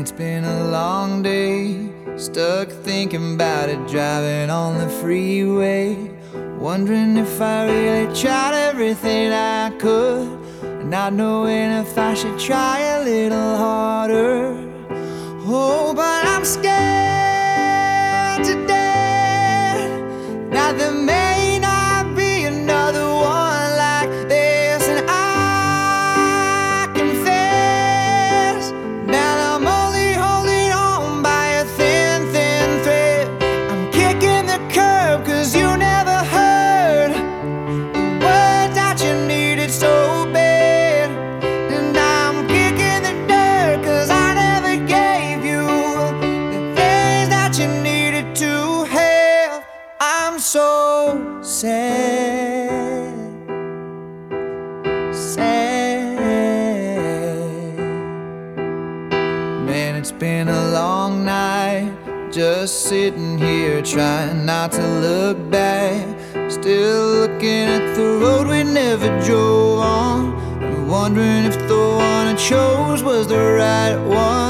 it's been a long day. Stuck thinking about it, driving on the freeway. Wondering if I really tried everything I could. And not knowing if I should try a little harder. Sad, sad. Man, it's been a long night. Just sitting here trying not to look back. Still looking at the road we never drove on. Wondering if the one I chose was the right one.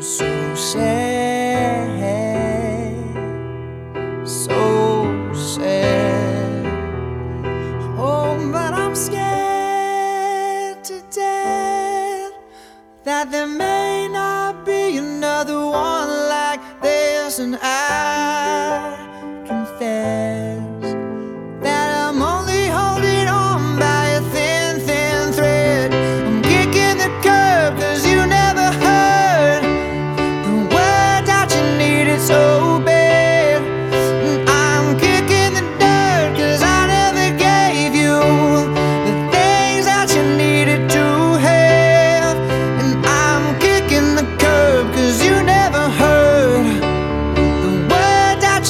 so sad, so sad. Oh, but I'm scared to death that there may not be another one like this, and I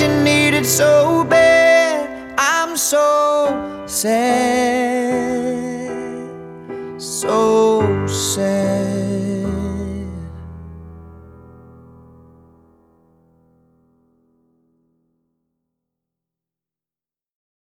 that you needed so bad. I'm so sad, so sad.